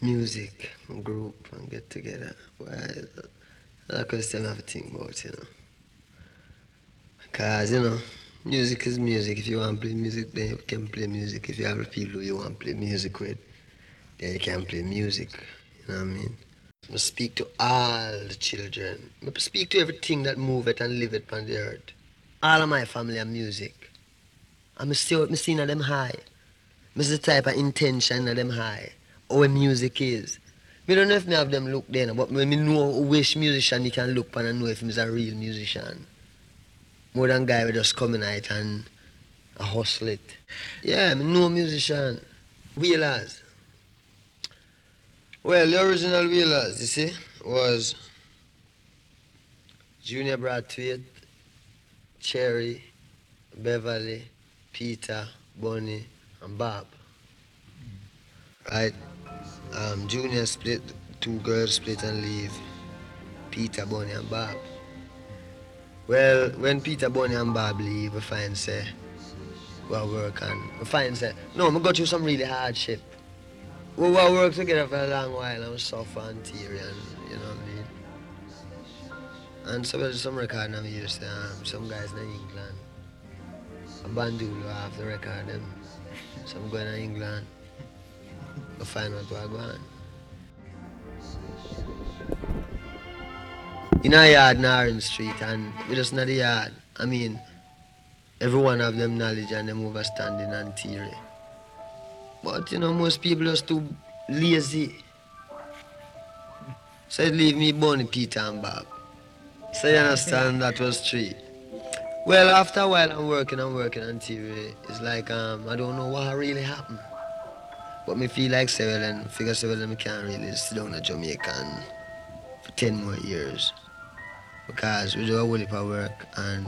music, group, and get together. That's a question I have to think about, you know. Because, you know, music is music. If you want to play music, then you can play music. If you have people you want to play music with, then you can play music. You know what I mean? I speak to all the children. I speak to everything that move it and live it on the earth. All of my family are music. I'm still I'm seeing them high. This the type of intention of them high. How music is. Me don't know if me have them look there, but me know which musician you can look and know if he's a real musician. More than guy will just come in night and I hustle it. Yeah, me know musician. Wailers. Well, the original Wailers, you see, was Junior Braithwaite, Cherry, Beverly, Peter, Bunny, and Bob. Right? Um, Junior split, two girls split and leave. Peter, Bunny, and Bob. Well, when Peter, Bunny, and Bob leave, we find say, well, work and we find say, no, we go through some really hardship. We will work together for a long while and suffer and tear and, you know what I mean? And so there's some record now used to, um, some guys in England. A Bandulu have the record them. So I'm going to England what going. In a yard in Orange Street and we just not the yard. I mean, everyone have them knowledge and them overstanding and theory. But you know, most people are too lazy. So leave me Bunny, Peter and Bob. So you understand that was three. Well, after a while I'm working and working on TV. It's like um, I don't know what really happened. But me feel like say and figure well and me can't really sit down in Jamaica and for ten more years. Because we do a whole heap of work and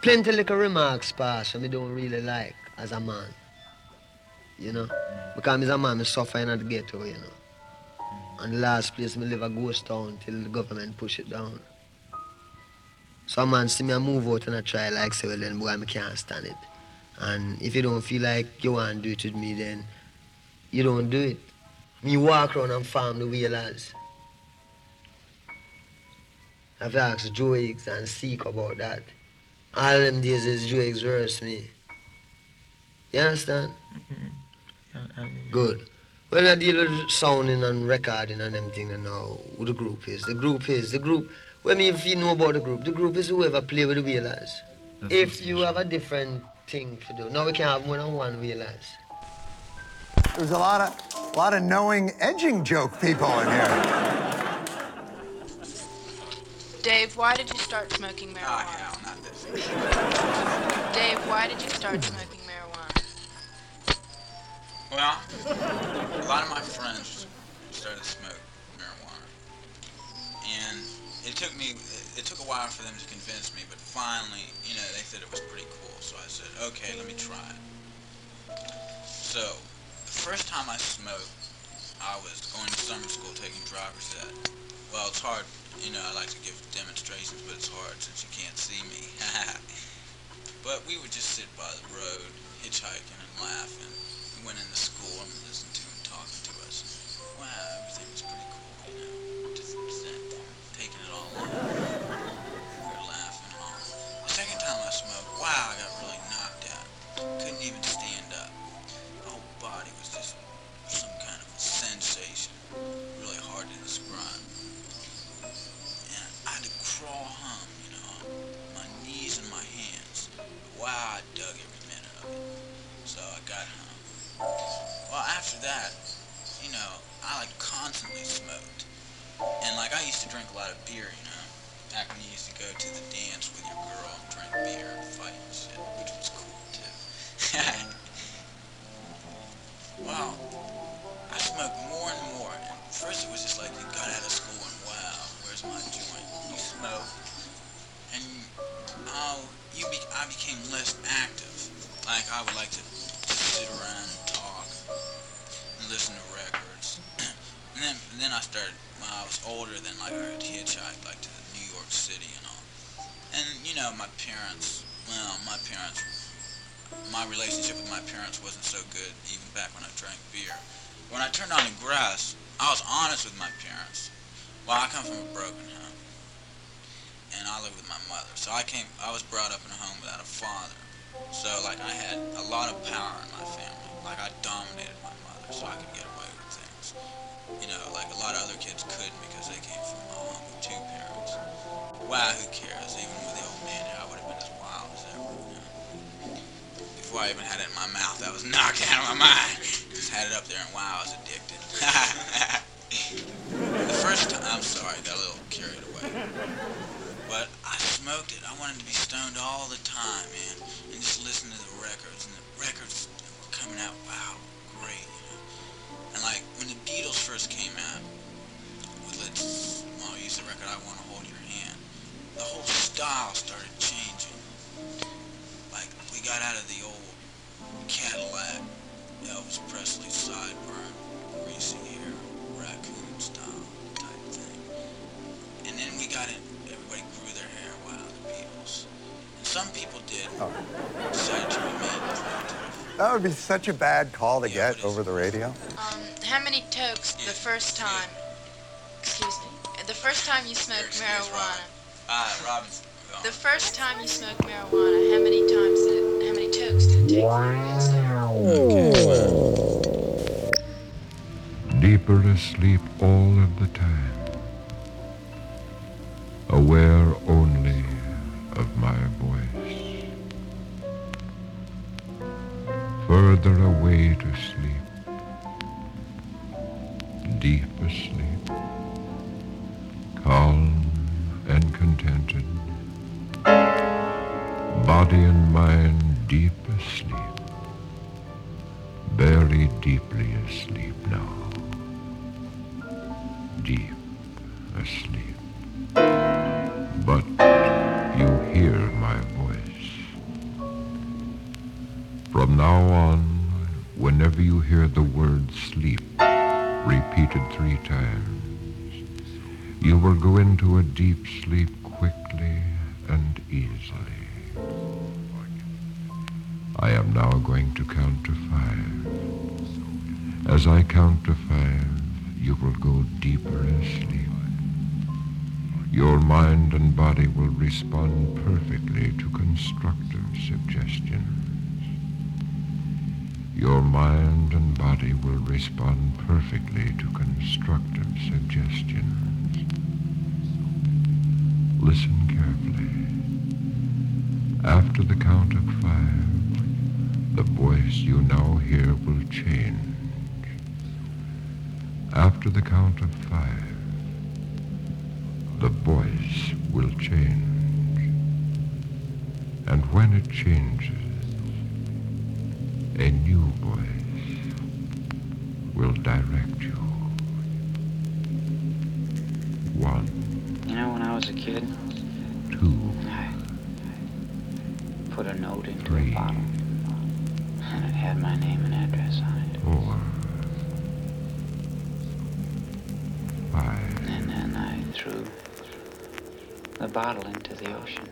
plenty little remarks pass that me don't really like as a man. You know? Because I'm a man, I suffer in the ghetto, you know. And the last place me live a ghost town till the government push it down. So a man see me I move out and I try like say then boy I can't stand it. And if you don't feel like you want to do it with me then you don't do it. Me walk around and farm the Wailers. I've asked Joe Higgs and Seek about that. All them days is Joe verse me. You understand? Good. When I deal with sounding and recording and everything and now who the group is. The group is the group when me if you know about the group, the group is whoever play with the Wailers. if you have a different thing to do. Now we can have one-on-one Wailers. There's a lot of a lot of knowing edging joke people in here. Dave, why did you start smoking Oh, marijuana? hell, not this. Dave, why did you start smoking marijuana? Well, a lot of my friends started to smoke marijuana. And it took me, it took a while for them to convince me, but finally, you know, they said it was pretty cool. So I said, okay, let me try it. So, the first time I smoked, I was going to summer school taking driver's ed. Well, it's hard, you know, I like to give demonstrations, but it's hard since you can't see me. but we would just sit by the road, hitchhiking and laughing. We went into school and listened to him talking to us. Wow, everything was pretty Before I even had it in my mouth, I was knocked out of my mind. Just had it up there, and wow, I was addicted. the first time, I'm sorry, got a little carried away. But I smoked it. I wanted to be stoned all the time, man, and just listen to the records. And the records were coming out, wow, great. You know? And like when the Beatles first came out, with let's, well, use the record "I Want to Hold Your Hand," the whole style started changing. Like we got out of the old Cadillac, Elvis Presley sideburn, greasy hair, raccoon style type thing. And then we got it, everybody grew their hair, wow, the Beatles. And some people did, decided to remain primitive. That would be such a bad call to Yeah, get over the radio. Um, how many tokes the first time? Excuse me. The first time you smoked marijuana. Ah, Robinson. The first time you smoked marijuana, how many times deeper asleep all of the time, aware only of my voice, further away to sleep, asleep now deep asleep. But you hear my voice. From now on, whenever you hear the word sleep repeated three times, you will go into a deep sleep quickly and easily. I am now going to count to five. As I count to five, you will go deeper asleep. Your mind and body will respond perfectly to constructive suggestions. Your mind and body will respond perfectly to constructive suggestions. Listen carefully. After the count of five, the voice you now hear will change. After the count of five, the voice will change. And when it changes, a new voice will direct you. One, You know, when I was a kid, two, I put a note into Three. a bottle, and it had my name and address on it. four, the bottle into the ocean.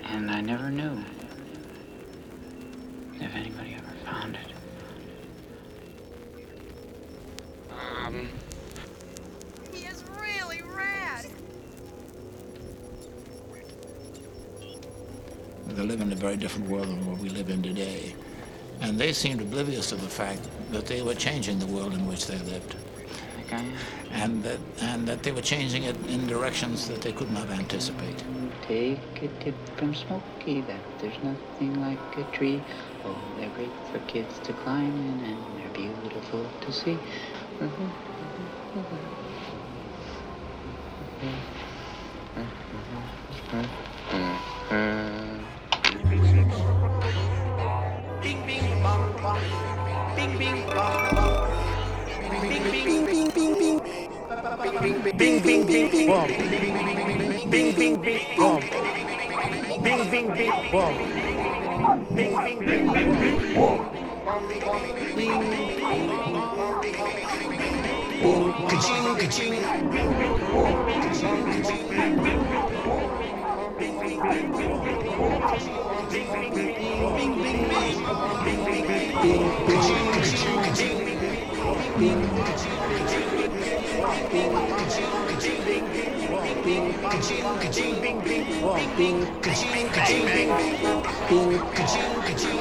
And I never knew if anybody ever found it. Um. He is really rad. They live in a very different world than what we live in today. And they seemed oblivious of the fact that they were changing the world in which they lived. Think I am? And that, and that they were changing it in directions that they could not anticipate. Take a tip from Smokey that there's nothing like a tree. Oh, they're great for kids to climb in and they're beautiful to see. Bing bing bing bing bong. Bing bing bing bong. Bing bing bing bong. Bing bing bing bing bong. Bing Bing ka-ching ka-ching. Bing bing bing. Bing bang, bing bing. Bing ka-ching ka-ching.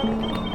The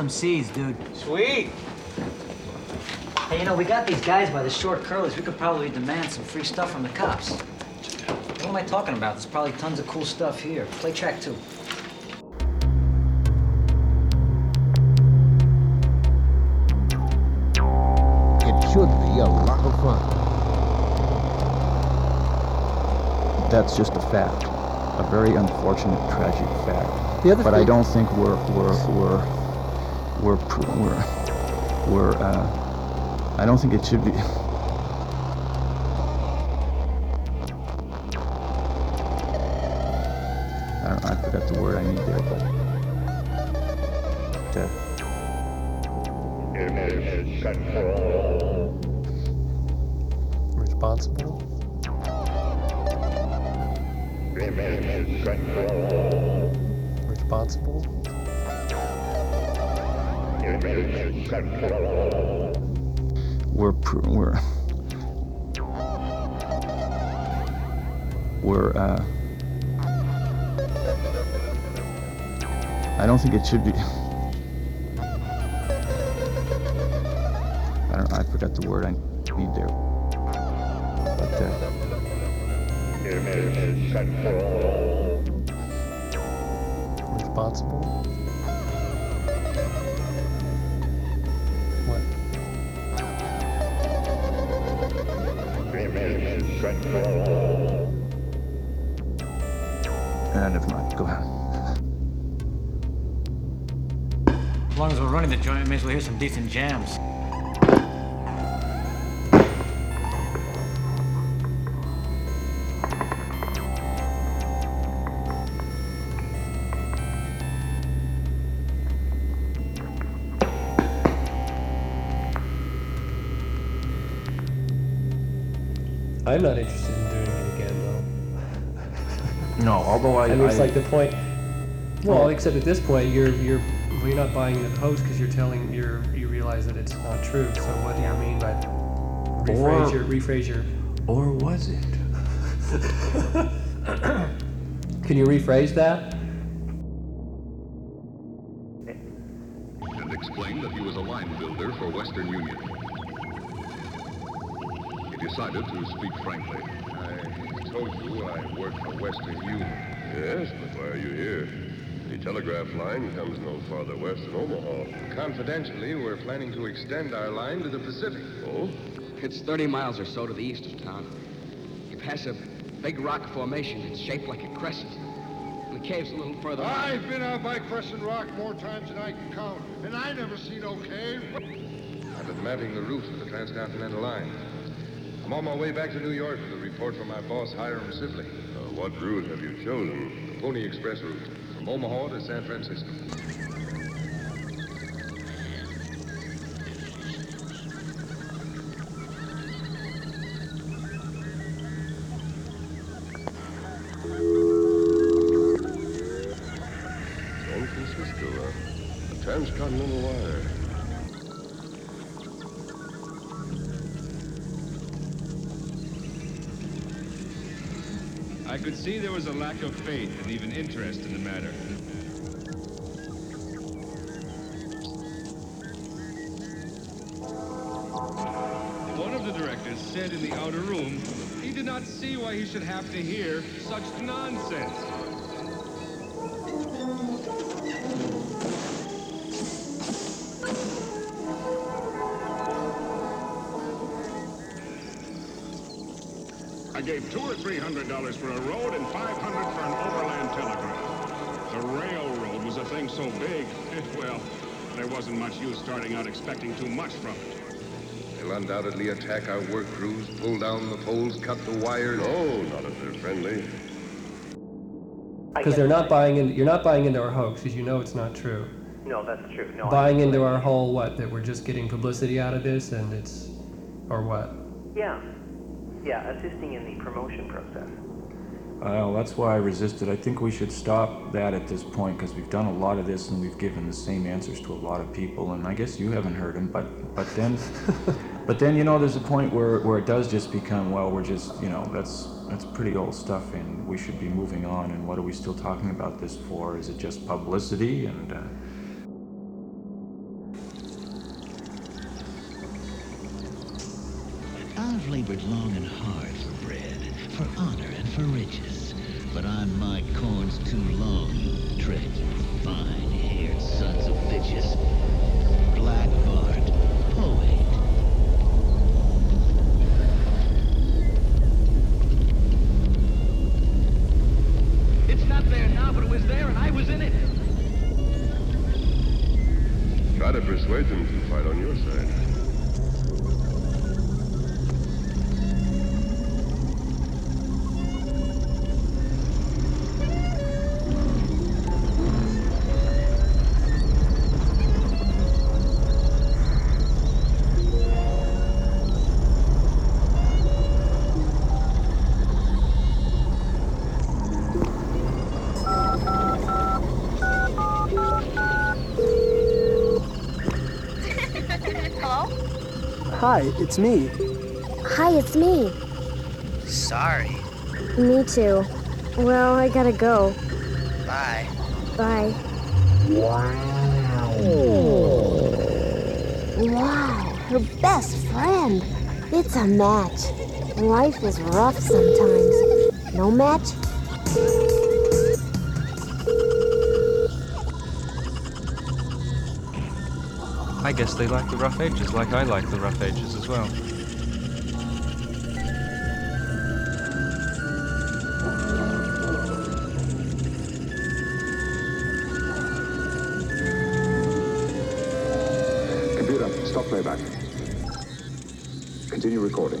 some seeds, dude. Sweet. Hey, you know, we got these guys by the short curlies. We could probably demand some free stuff from the cops. What am I talking about? There's probably tons of cool stuff here. Play track two. It should be a lot of fun. That's just a fact, a very unfortunate, tragic fact. The other but I don't think we're we're we're we're we're, we're uh, I don't think it should be. We're pr- we're we're uh, I don't think it should be. I don't. I forgot the word I need there. But uh, Responsible. Uh, never mind. Go ahead. As long as we're running the joint, may as well hear some decent jams. I. I mean, it's I- like the point. Well, except at this point, you're you're well, you're not buying the post because you're telling you're you realize that it's not true. So what do you mean by rephrase Or- your rephrase your? Or was it? Can you rephrase that? and explained that he was a line builder for Western Union. He decided to speak frankly. I told you I work for Western Union. Yes, but why are you here? The telegraph line comes no farther west than Omaha. Confidentially, we're planning to extend our line to the Pacific. Oh? It's 30 miles or so to the east of town. You pass a big rock formation. It's shaped like a crescent. And the cave's a little further. I've been out by Crescent Rock more times than I can count, and I never see no cave. I've been mapping the route of the transcontinental line. I'm on my way back to New York with a report from my boss, Hiram Sibley. What route have you chosen? The Pony Express route, from Omaha to San Francisco. A lack of faith and even interest in the matter. One of the directors said in the outer room he did not see why he should have to hear such nonsense. I gave two or three hundred dollars for a road and five hundred for an overland telegraph. The railroad was a thing so big, well, there wasn't much use starting out expecting too much from it. They'll undoubtedly attack our work crews, pull down the poles, cut the wires. No, not if they're friendly. Because they're not buying in. You're not buying into our hoax because you know it's not true. No, that's true. No, buying into our whole what that we're just getting publicity out of this and it's, or what? Yeah, yeah, assisting in the promotion process. Well, that's why I resisted. I think we should stop that at this point because we've done a lot of this and we've given the same answers to a lot of people. And I guess you haven't heard them, but but then, but then you know, there's a point where where it does just become well, we're just you know that's that's pretty old stuff and we should be moving on. And what are we still talking about this for? Is it just publicity? And uh, I've labored long and hard for bread, for honor and for riches. But on my corns too long, you tread, you fine-haired sons of bitches. Hi, it's me. Hi, it's me. Sorry. Me too. Well, I gotta go. Bye. Bye. Wow, Wow, her best friend. It's a match. Life is rough sometimes. No match? I guess they like the rough edges like I like the rough edges as well. Computer, stop playback. Continue recording.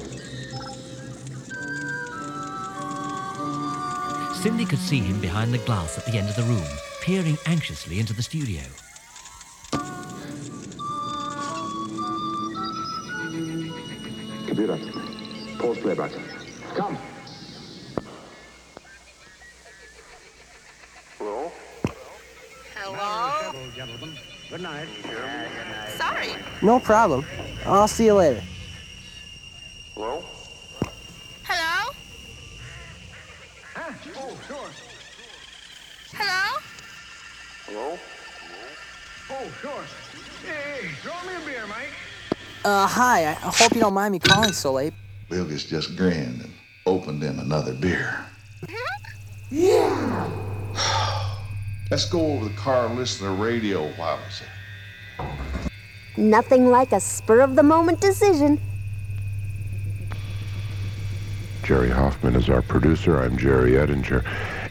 Cindy could see him behind the glass at the end of the room, peering anxiously into the studio. Pause playback. Come. Hello? Hello? Gentlemen, good night. Sorry. No problem. I'll see you later. Hello? Hello? Ah, oh, sure. Hello? Hello? Oh, sure. Hey, throw me a beer, Mike. Uh, hi. I I hope you don't mind me calling so late. Wilkes just grinned and opened him another beer. Yeah. Let's go over the car and listen to the radio while it's there. Nothing like a spur of the moment decision. Jerry Hoffman is our producer. I'm Jerry Edinger.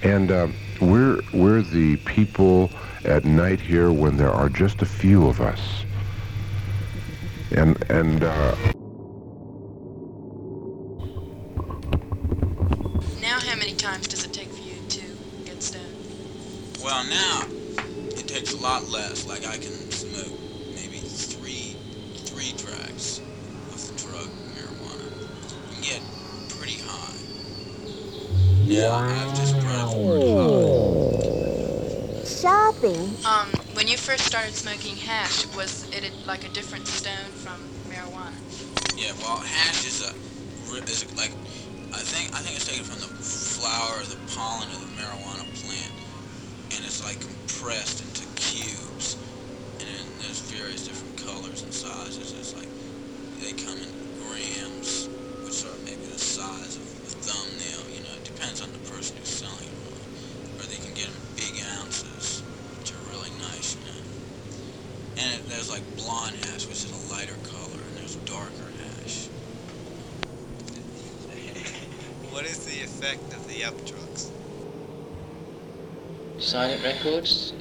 And uh, we're, we're the people at night here when there are just a few of us. And, and, uh, Now, how many times does it take for you to get stoned? Well, now it takes a lot less. Like I can smoke maybe three three tracks of the drug marijuana and get pretty high. Yeah, I've just brought Shopping. Um, when you first started smoking hash, was it a- like a different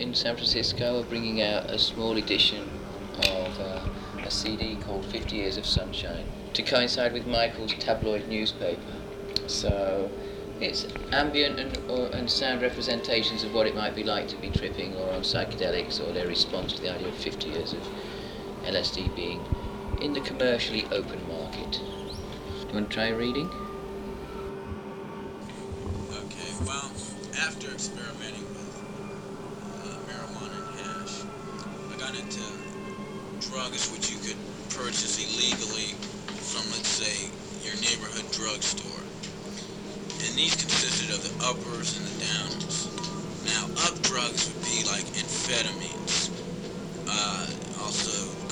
in San Francisco are bringing out a small edition of uh, a CD called 50 Years of Sunshine to coincide with Michael's tabloid newspaper. So it's ambient and, or, and sound representations of what it might be like to be tripping or on psychedelics or their response to the idea of 50 years of LSD being in the commercially open market. Do you want to try reading? Okay, well, after experimenting which you could purchase illegally from, let's say, your neighborhood drugstore. And these consisted of the uppers and the downers. Now, up drugs would be like amphetamines, uh, also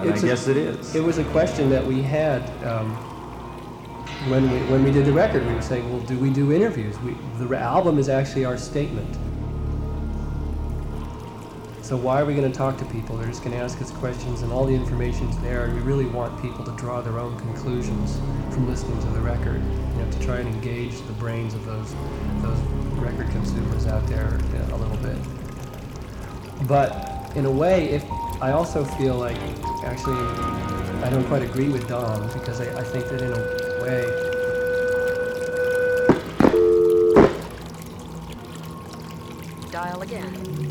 And I it's a- guess it is. It was a question that we had um, when we when we did the record. We were saying, well, do we do interviews? We, the re- album is actually our statement. So why are we going to talk to people? They're just going to ask us questions, and all the information's there. And we really want people to draw their own conclusions from listening to the record. You know, to try and engage the brains of those those record consumers out there a little bit. But in a way, if I also feel like actually I don't quite agree with Dom because I, I think that in a way. Dial again.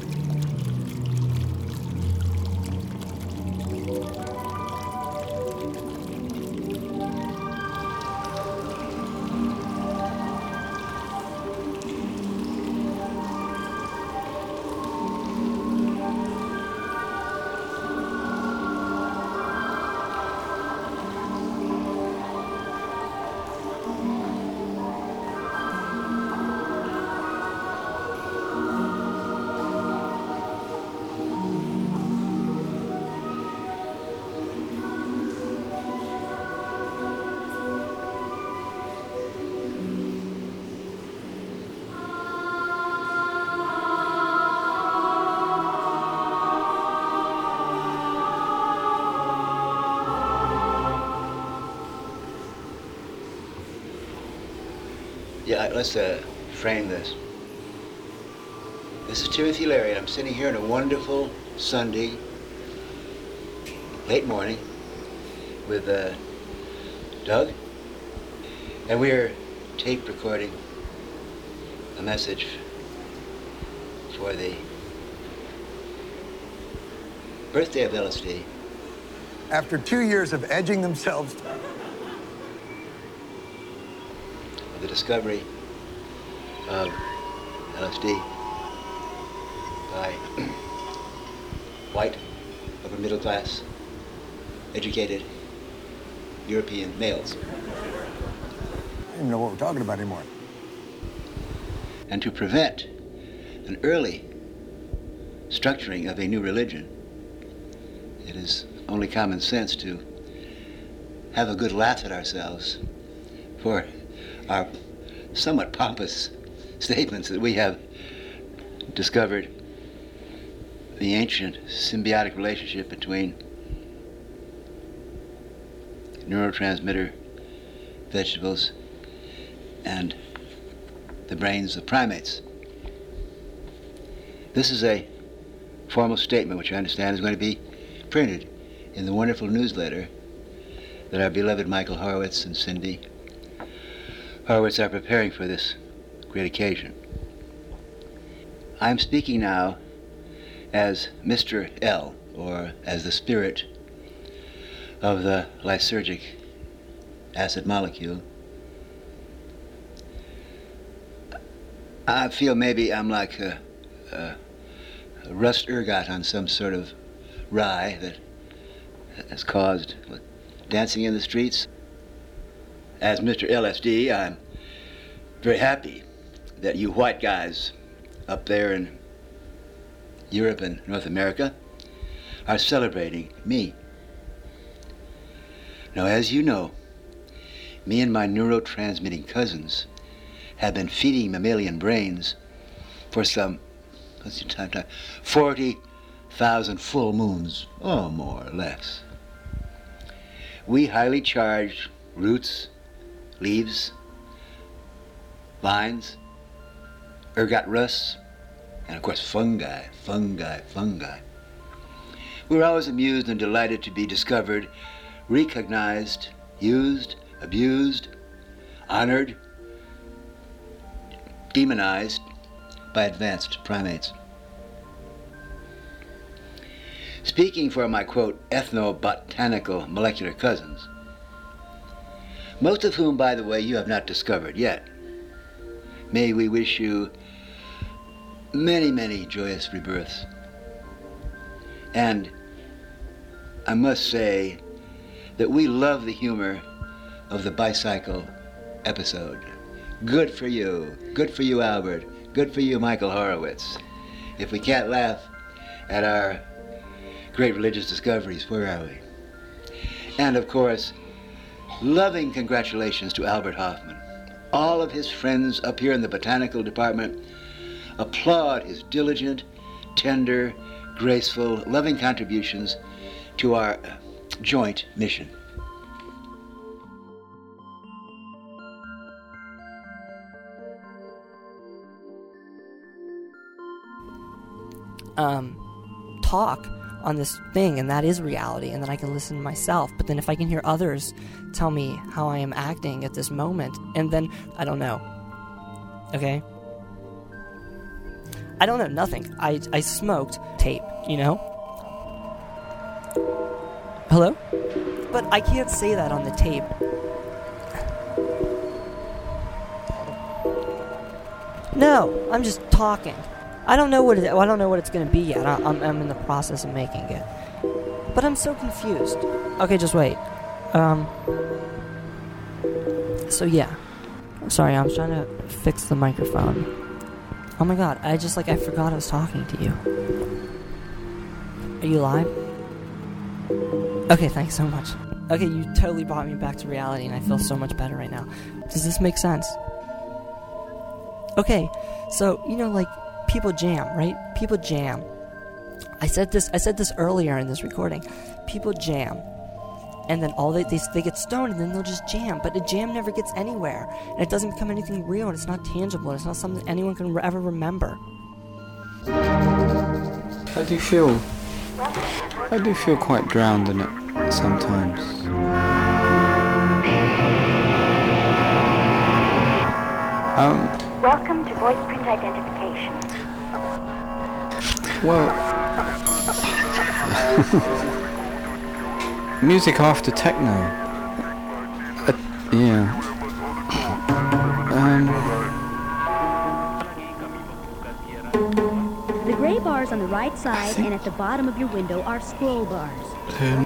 Let's uh, frame this. This is Timothy Leary, and I'm sitting here on a wonderful Sunday, late morning, with uh, Doug, and we're tape recording a message for the birthday of LSD. After two years of edging themselves the discovery of LSD by white, upper middle class, educated European males. I don't even know what we're talking about anymore. And to prevent an early structuring of a new religion, it is only common sense to have a good laugh at ourselves for our somewhat pompous statements that we have discovered the ancient symbiotic relationship between neurotransmitter vegetables and the brains of primates. This is a formal statement which I understand is going to be printed in the wonderful newsletter that our beloved Michael Horowitz and Cindy Horowitz are preparing for this great occasion. I am speaking now as Mr. L, or as the spirit of the lysergic acid molecule. I feel maybe I'm like a, a, a rust ergot on some sort of rye that has caused dancing in the streets. As Mr. LSD, I'm very happy that you white guys up there in Europe and North America are celebrating me. Now, as you know, me and my neurotransmitting cousins have been feeding mammalian brains for some, what's the time, time 40,000 full moons, or more or less. We highly charged roots, leaves, vines, ergot and of course fungi, fungi, fungi. We were always amused and delighted to be discovered, recognized, used, abused, honored, demonized by advanced primates. Speaking for my quote, ethnobotanical molecular cousins, most of whom, by the way, you have not discovered yet, may we wish you many, many joyous rebirths. And I must say that we love the humor of the bicycle episode. Good for you. Good for you, Albert. Good for you, Michael Horowitz. If we can't laugh at our great religious discoveries, where are we? And of course, loving congratulations to Albert Hofmann. All of his friends up here in the botanical department applaud his diligent, tender, graceful, loving contributions to our uh, joint mission. Um, talk on this thing and that is reality and then I can listen to myself. But then if I can hear others tell me how I am acting at this moment and then I don't know. Okay? I don't know nothing. I I smoked tape, you know? Hello? But I can't say that on the tape. No, I'm just talking. I don't know what it, I don't know what it's gonna be yet. I, I'm, I'm in the process of making it, but I'm so confused. Okay, just wait. Um. So yeah, sorry, I was trying to fix the microphone. Oh my god, I just like I forgot I was talking to you. Are you live? Okay, thanks so much. Okay, you totally brought me back to reality, and I feel so much better right now. Does this make sense? Okay, so you know, like people jam, right? People jam. I said this. I said this earlier in this recording. People jam, and then all they they, they get stoned, and then they'll just jam. But the jam never gets anywhere, and it doesn't become anything real, and it's not tangible. And it's not something anyone can re- ever remember. I do you feel. I do feel quite drowned in it sometimes. Um, Welcome to voice print identification. Well. music after techno. Uh, yeah. Um, The gray bars on the right side and at the bottom of your window are scroll bars. um,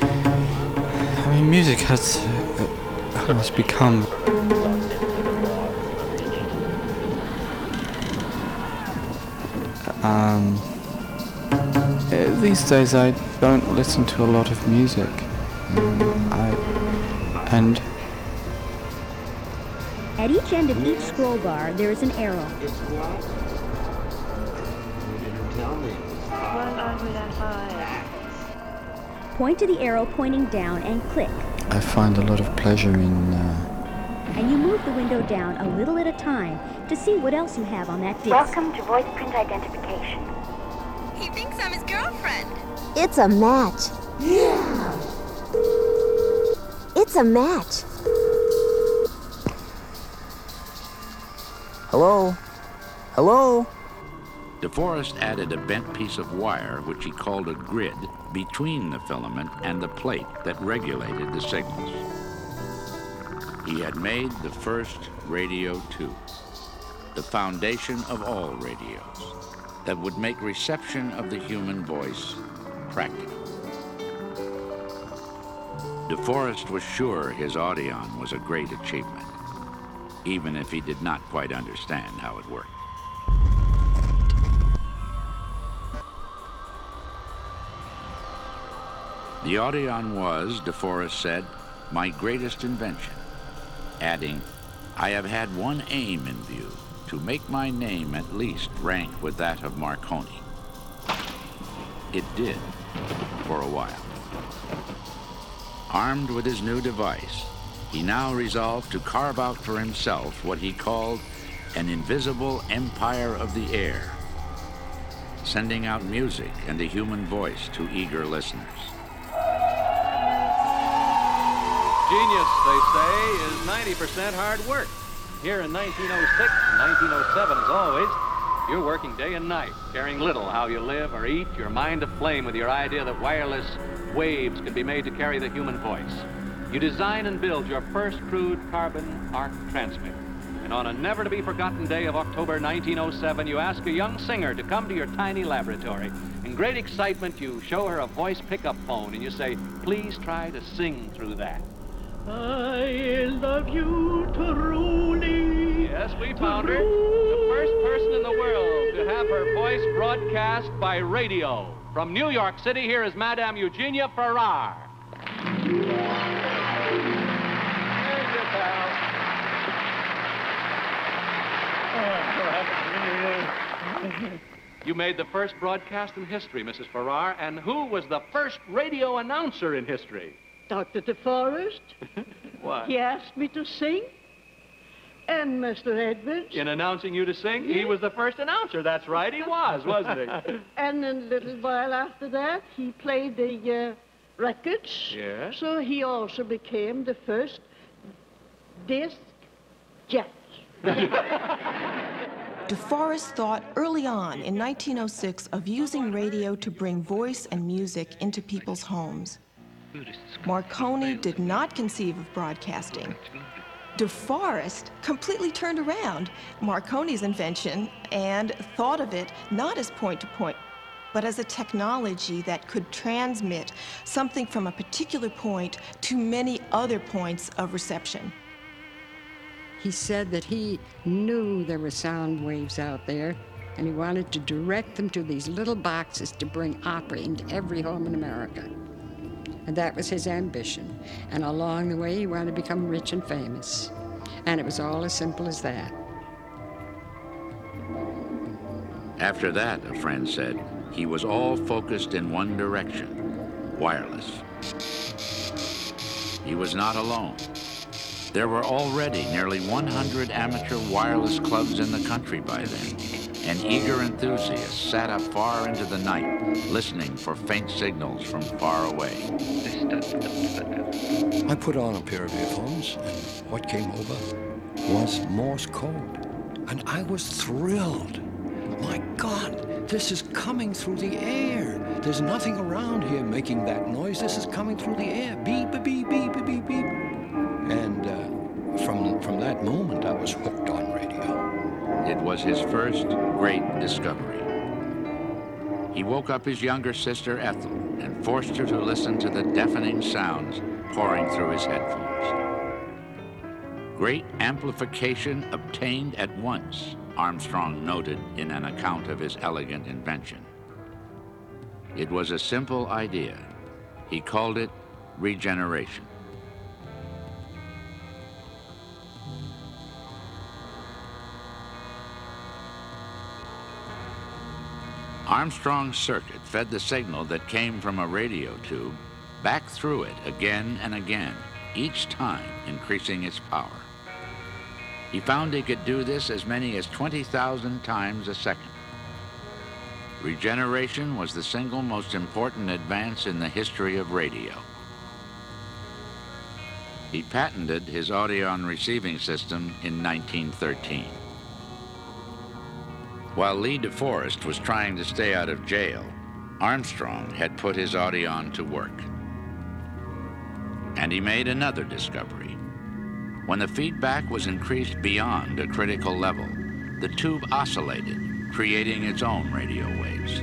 I mean, music has, uh, has become. Um, uh, these days I don't listen to a lot of music. I and At each end of each scroll bar, there is an arrow. Point to the arrow pointing down and click, I find a lot of pleasure in. Uh, and you move the window down a little at a time to see what else you have on that disc. Welcome to voice print identification. He thinks I'm his girlfriend. It's a match. Yeah. It's a match. Hello? Hello? DeForest added a bent piece of wire, which he called a grid, between the filament and the plate that regulated the signals. He had made the first radio tube, the foundation of all radios, that would make reception of the human voice practical. DeForest was sure his Audion was a great achievement, even if he did not quite understand how it worked. The Audion was, DeForest said, my greatest invention, adding, I have had one aim in view, to make my name at least rank with that of Marconi. It did, for a while. Armed with his new device, he now resolved to carve out for himself what he called an invisible empire of the air, sending out music and the human voice to eager listeners. Genius, they say, is 90% hard work. Here in 1906 and 1907, as always, you're working day and night, caring little how you live or eat, your mind aflame with your idea that wireless waves can be made to carry the human voice. You design and build your first crude carbon arc transmitter. And on a never to be forgotten day of October 1907, you ask a young singer to come to your tiny laboratory. In great excitement, you show her a voice pickup phone and you say, please try to sing through that. I love you truly. Yes, we found her. The first person in the world to have her voice broadcast by radio. From New York City, here is Madame Eugenia Farrar. You made the first broadcast in history, Mrs. Farrar, and who was the first radio announcer in history? Dr. DeForest, What? he asked me to sing. And Mr. Edwards. In announcing you to sing, he was the first announcer. That's right, he was, wasn't he? And then a little while after that, he played the uh, records. Yes. So he also became the first disc jack. DeForest thought early on in 1906 of using radio to bring voice and music into people's homes. Marconi did not conceive of broadcasting. DeForest completely turned around Marconi's invention and thought of it not as point to point, but as a technology that could transmit something from a particular point to many other points of reception. He said that he knew there were sound waves out there, and he wanted to direct them to these little boxes to bring opera into every home in America. And that was his ambition. And along the way, he wanted to become rich and famous. And it was all as simple as that. After that, a friend said, he was all focused in one direction wireless. He was not alone. There were already nearly 100 amateur wireless clubs in the country by then, and eager enthusiasts sat up far into the night, listening for faint signals from far away. I put on a pair of earphones, and what came over was Morse code. And I was thrilled. My God, this is coming through the air. There's nothing around here making that noise. This is coming through the air. Beep, beep, beep, beep, beep, beep. And uh, from, from that moment, I was hooked on. It was his first great discovery. He woke up his younger sister Ethel and forced her to listen to the deafening sounds pouring through his headphones. Great amplification obtained at once, Armstrong noted in an account of his elegant invention. It was a simple idea. He called it regeneration. Armstrong's circuit fed the signal that came from a radio tube back through it again and again, each time increasing its power. He found he could do this as many as 20,000 times a second. Regeneration was the single most important advance in the history of radio. He patented his audion receiving system in 1913. While Lee DeForest was trying to stay out of jail, Armstrong had put his audion to work. And he made another discovery. When the feedback was increased beyond a critical level, the tube oscillated, creating its own radio waves.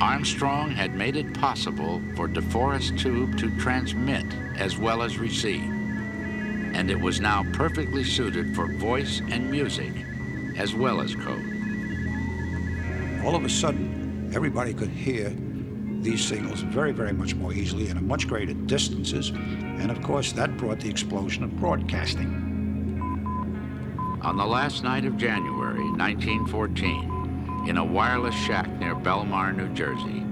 Armstrong had made it possible for DeForest's tube to transmit as well as receive, and it was now perfectly suited for voice and music as well as code. All of a sudden, everybody could hear these signals very, very much more easily and at much greater distances. And of course, that brought the explosion of broadcasting. On the last night of January 1914, in a wireless shack near Belmar, New Jersey,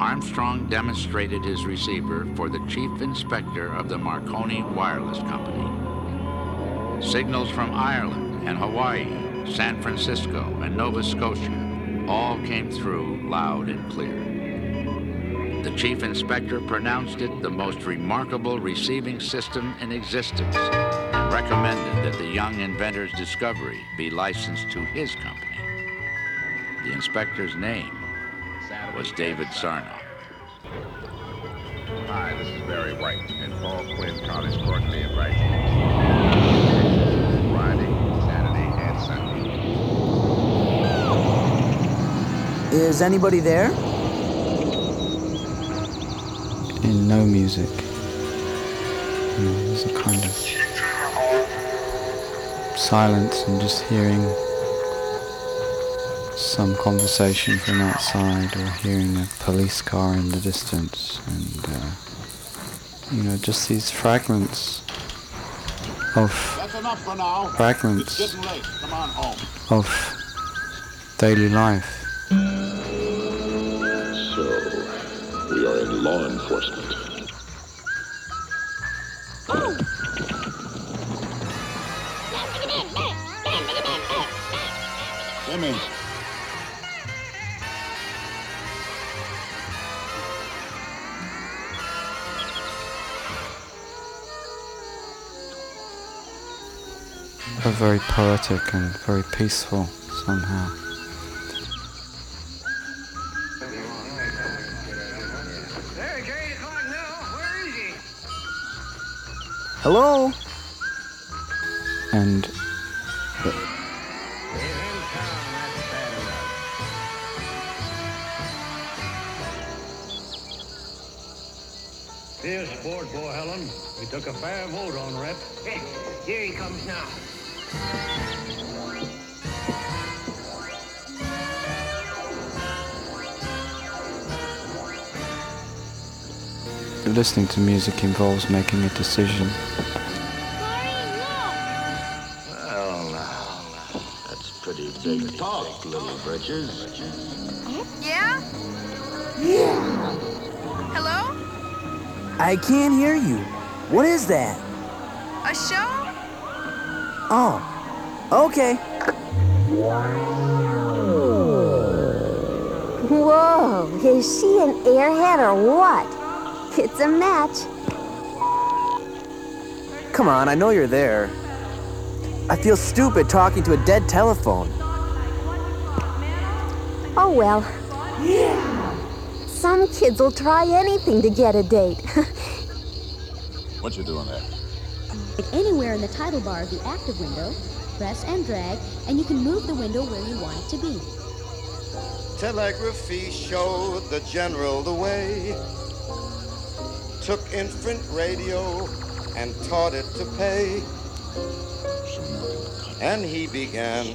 Armstrong demonstrated his receiver for the chief inspector of the Marconi Wireless Company. Signals from Ireland and Hawaii, San Francisco, and Nova Scotia all came through loud and clear. The chief inspector pronounced it the most remarkable receiving system in existence and recommended that the young inventor's discovery be licensed to his company. The inspector's name was David Sarnoff. Hi, this is Barry White, and Paul Quinn College cordially invites you to Friday, Saturday, and Sunday. Is anybody there? In no music. You there's a kind of silence and just hearing some conversation from outside or hearing a police car in the distance and uh, you know just these fragments of That's enough for now. Fragments. It's getting late. Come on home. of daily life so, we are in law enforcement. Jimmy. A very poetic and very peaceful somehow. Hello? And Dear sport, boy Helen. We took a fair vote on Rhett. Here he comes now. Listening to music involves making a decision. Well, now, that's pretty big talk, little britches. Yeah? Yeah. Hello? I can't hear you. What is that? A show? Oh, okay. Whoa, is she an airhead or what? It's a match. Come on, I know you're there. I feel stupid talking to a dead telephone. Oh well. Yeah. Some kids will try anything to get a date. What you doing there? Anywhere in the title bar of the active window, press and drag, and you can move the window where you want it to be. Telegraphy showed the general the way. Took infant radio and taught it to pay. And he began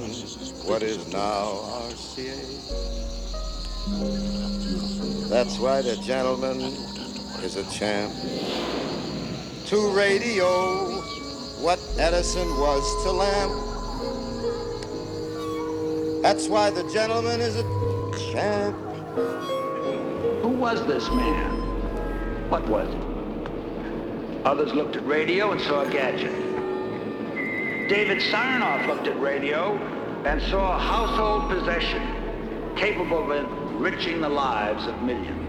what is now RCA. That's why the gentleman is a champ. To radio, what Edison was to lamp. That's why the gentleman is a champ. Who was this man? What was he? Others looked at radio and saw a gadget. David Sarnoff looked at radio and saw a household possession capable of enriching the lives of millions.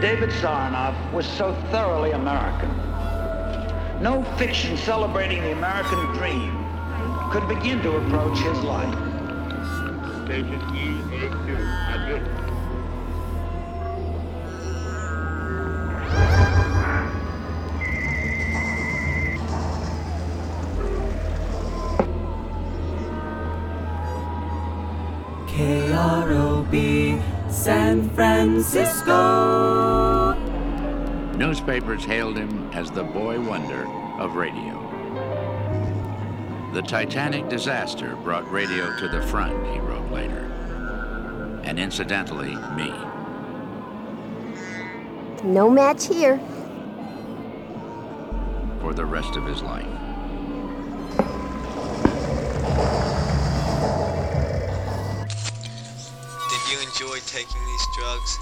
David Sarnoff was so thoroughly American. No fiction celebrating the American dream could begin to approach his life. San Francisco. Newspapers hailed him as the boy wonder of radio. The Titanic disaster brought radio to the front, he wrote later. And incidentally, me. no match here. for the rest of his life. You enjoy taking these drugs?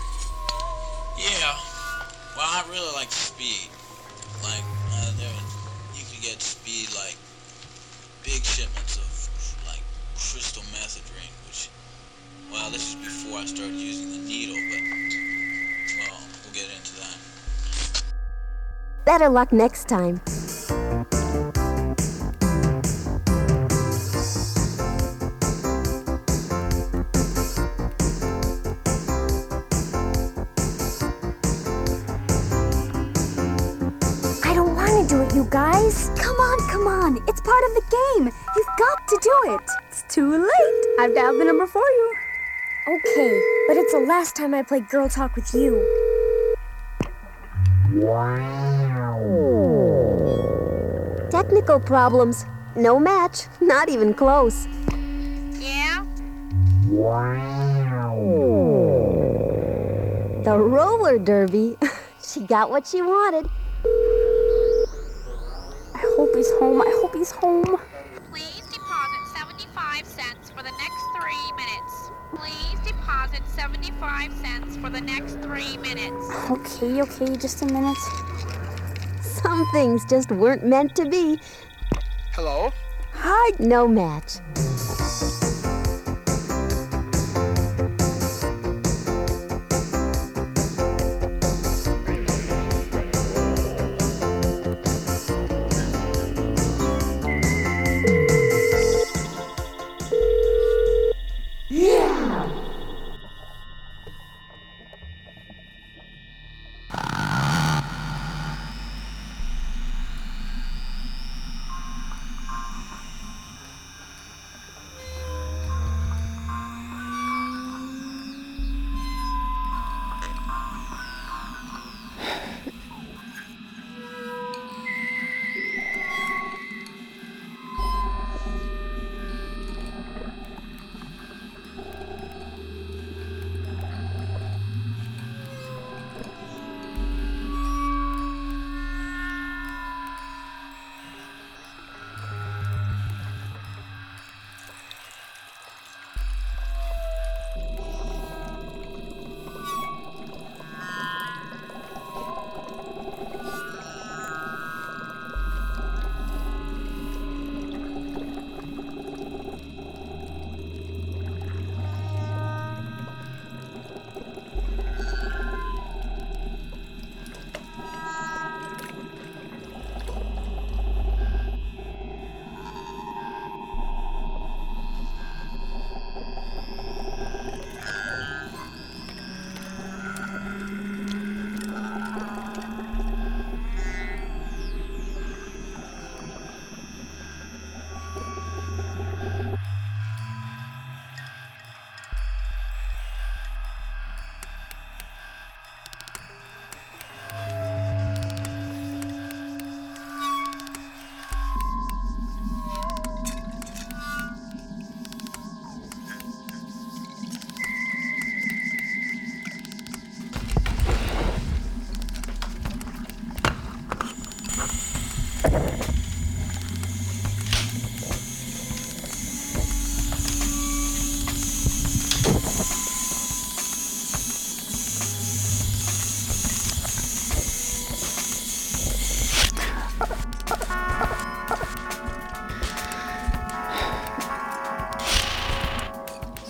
Yeah. Well, I really like speed. Like, uh, there, you can get speed like big shipments of like crystal methadone, which, well, this is before I started using the needle, but well, we'll get into that. Better luck next time. Do it. It's too late. I've dialed the number for you. Okay, but it's the last time I play Girl Talk with you. Wow. Technical problems. No match. Not even close. Yeah? Wow. The roller derby. she got what she wanted. I hope he's home. I hope he's home. For the next three minutes. Okay, okay, just a minute. Some things just weren't meant to be. Hello? Hi. No match.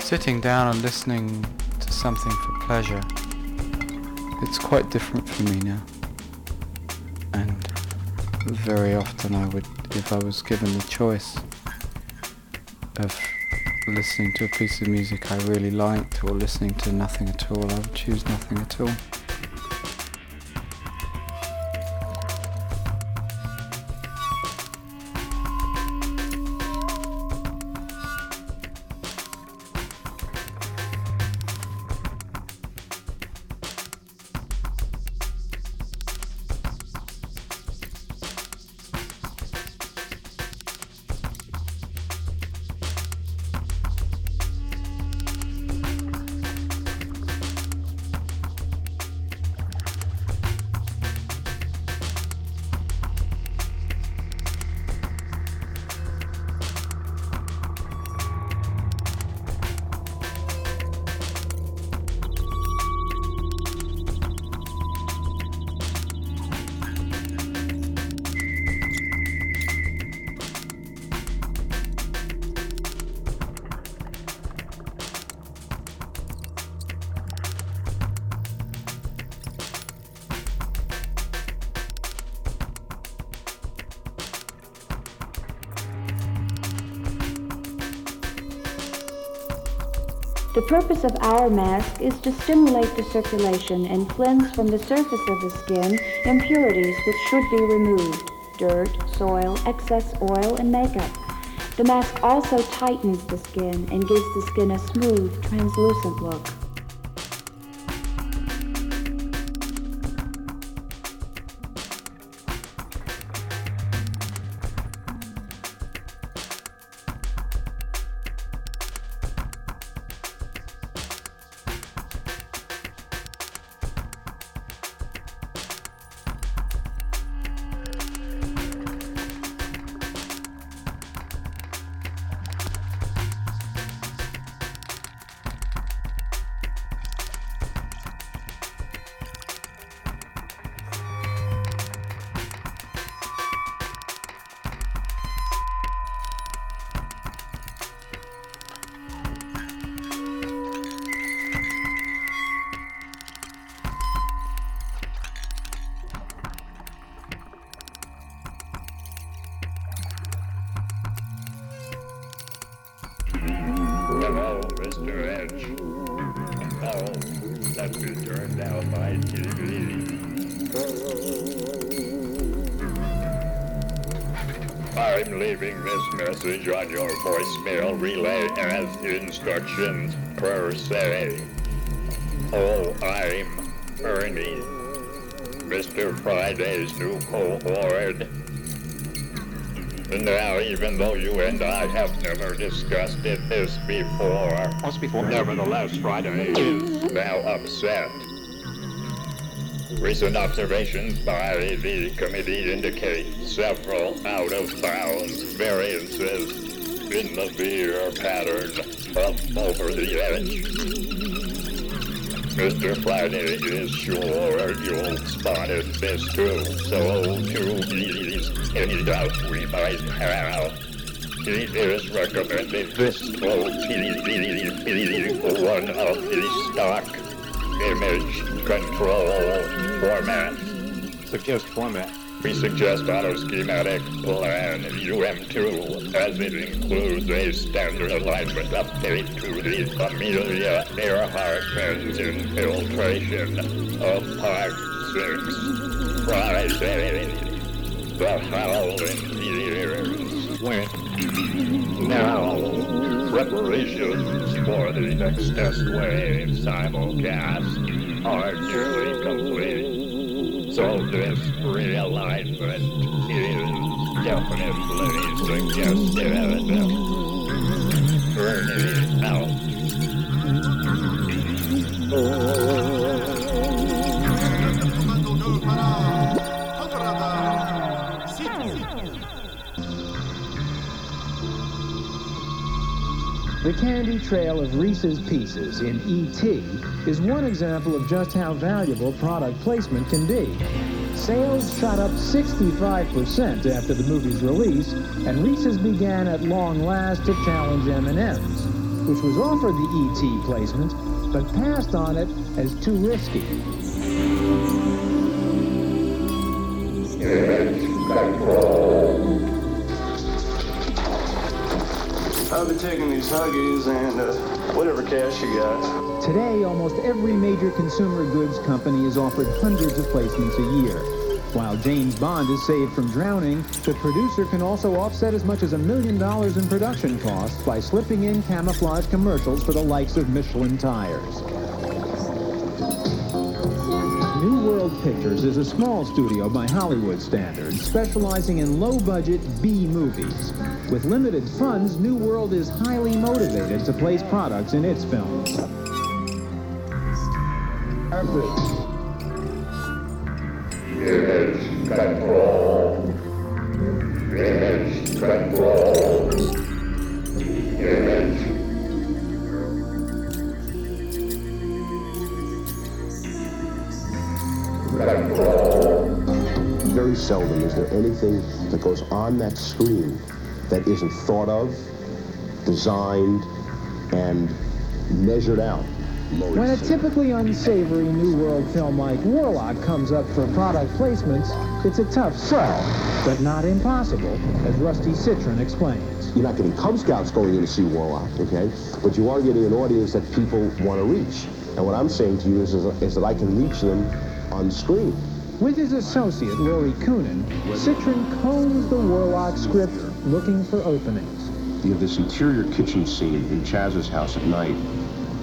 Sitting down and listening to something for pleasure, it's quite different for me now. Very often I would, if I was given the choice of listening to a piece of music I really liked or listening to nothing at all, I would choose nothing at all. The purpose of our mask is to stimulate the circulation and cleanse from the surface of the skin impurities which should be removed dirt, soil, excess oil, and makeup. The mask also tightens the skin and gives the skin a smooth, translucent look. Instructions per se. Oh, I'm Ernie, Mr. Friday's new cohort. And now, even though you and I have never discussed it this before, what's before? Nevertheless, Friday is now upset. Recent observations by the committee indicate several out-of-bounds variances in the veer pattern of over the edge. Mr. Friday is sure you spotted this too, so to ease any doubt we might have, he is recommending this OTV one of the stock image control formats. Suggest format. We suggest auto schematic plan UM2 as it includes a standard alignment update to the Amelia Earhart Friends infiltration of Part 6. Friday, the howling years went. Now, preparations for the next test wave simulcast are nearly complete. So this realignment is definitely suggested. Ernie out. The candy trail of Reese's Pieces in E.T. is one example of just how valuable product placement can be. Sales shot up 65% after the movie's release, and Reese's began at long last to challenge M&M's. which was offered the ET placement, but passed on it as too risky. Taking these Huggies and uh, whatever cash you got. Today, almost every major consumer goods company is offered hundreds of placements a year. While James Bond is saved from drowning, the producer can also offset as much as a million dollars in production costs by slipping in camouflage commercials for the likes of Michelin tires. World Pictures is a small studio by Hollywood standards, specializing in low-budget B movies. With limited funds, New World is highly motivated to place products in its films. Image control. Very seldom is there anything that goes on that screen that isn't thought of, designed, and measured out. When a typically unsavory New World film like Warlock comes up for product placements, it's a tough sell, but not impossible, as Rusty Citron explains. You're not getting Cub Scouts going in to see Warlock, okay? But you are getting an audience that people want to reach. And what I'm saying to you is, is, is that I can reach them on screen. With his associate, Laurie Coonan, Citron combs the Warlock script looking for openings. You have this interior kitchen scene in Chaz's house at night,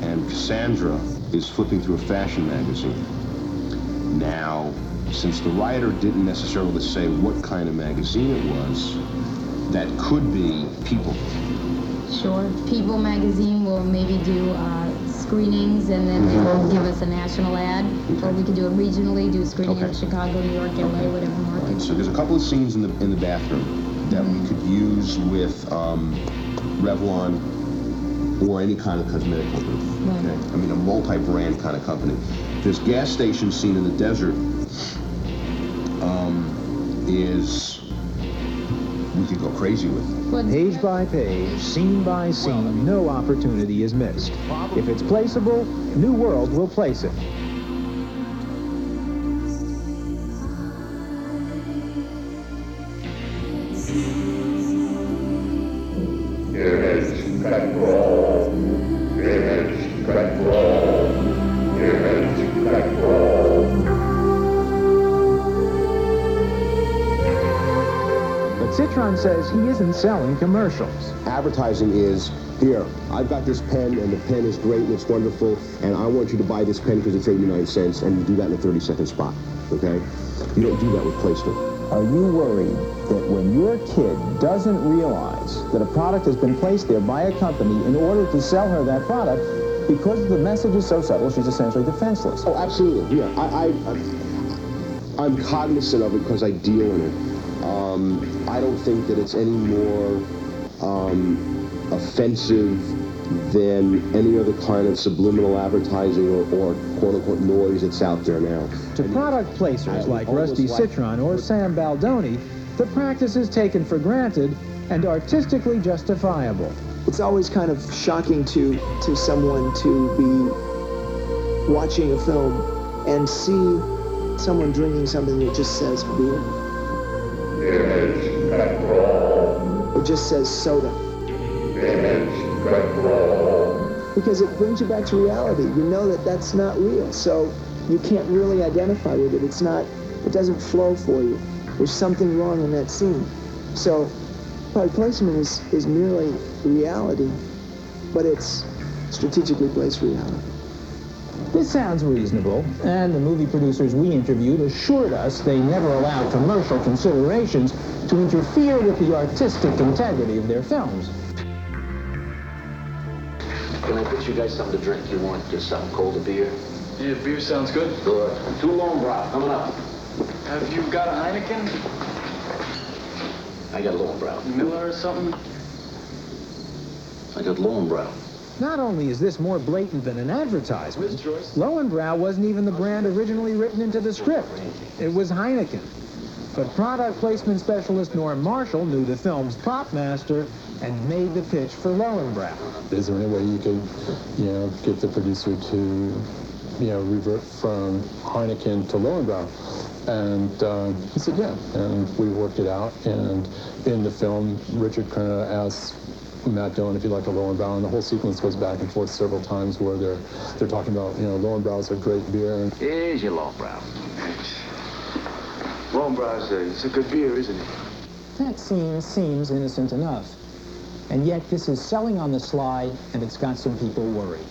and Cassandra is flipping through a fashion magazine. Now, since the writer didn't necessarily say what kind of magazine it was, that could be People. Sure. People magazine will maybe do uh, screenings and then they will give us a national ad. Or we could do it regionally, do a screening in Okay. Chicago, New York, LA, whatever market. So there's a couple of scenes in the in the bathroom that we could use with um, Revlon or any kind of cosmetic company. Okay, I mean a multi-brand kind of company. This gas station scene in the desert um, is we could go crazy with. Page by page, scene by scene, no opportunity is missed. If it's placeable, New World will place it. Says he isn't selling commercials. Advertising is here. I've got this pen, and the pen is great and it's wonderful, and I want you to buy this pen because it's 89 cents, and you do that in a 30 second spot. Okay? You don't do that with placement. Are you worried that when your kid doesn't realize that a product has been placed there by a company in order to sell her that product, because the message is so subtle, she's essentially defenseless? Oh, absolutely. Yeah, I, I, I I'm cognizant of it because I deal in it. Um, I don't think that it's any more um, offensive than any other kind of subliminal advertising or, or quote-unquote noise that's out there now. To product placers like Rusty like- Citron or Sam Baldoni, the practice is taken for granted and artistically justifiable. It's always kind of shocking to to someone to be watching a film and see someone drinking something that just says beer. Image control. It just says soda. Because it brings you back to reality. You know that that's not real. So you can't really identify with it. It's not, it doesn't flow for you. There's something wrong in that scene. So product placement is, is merely reality, but it's strategically placed reality. This sounds reasonable, and the movie producers we interviewed assured us they never allow commercial considerations to interfere with the artistic integrity of their films. Can I get you guys something to drink? You want just something cold a beer? Yeah, beer sounds good. Good. Two long brow coming up. Have you got a Heineken? I got long brow. Miller or something? I got long brow. Not only is this more blatant than an advertisement, Löwenbräu wasn't even the brand originally written into the script. It was Heineken. But product placement specialist Norm Marshall knew the film's prop master and made the pitch for Löwenbräu. Is there any way you could, you know, get the producer to, you know, revert from Heineken to Löwenbräu? And uh, he said, yeah. And we worked it out. And in the film, Richard kind of asks Matt Dillon if he'd like a Löwenbräu, and the whole sequence goes back and forth several times where they're they're talking about, you know, Löwenbräu's a great beer. Here's your Löwenbräu. Löwenbräu's a, uh, it's a good beer, isn't it? That scene seems innocent enough. And yet this is selling on the sly, and it's got some people worried.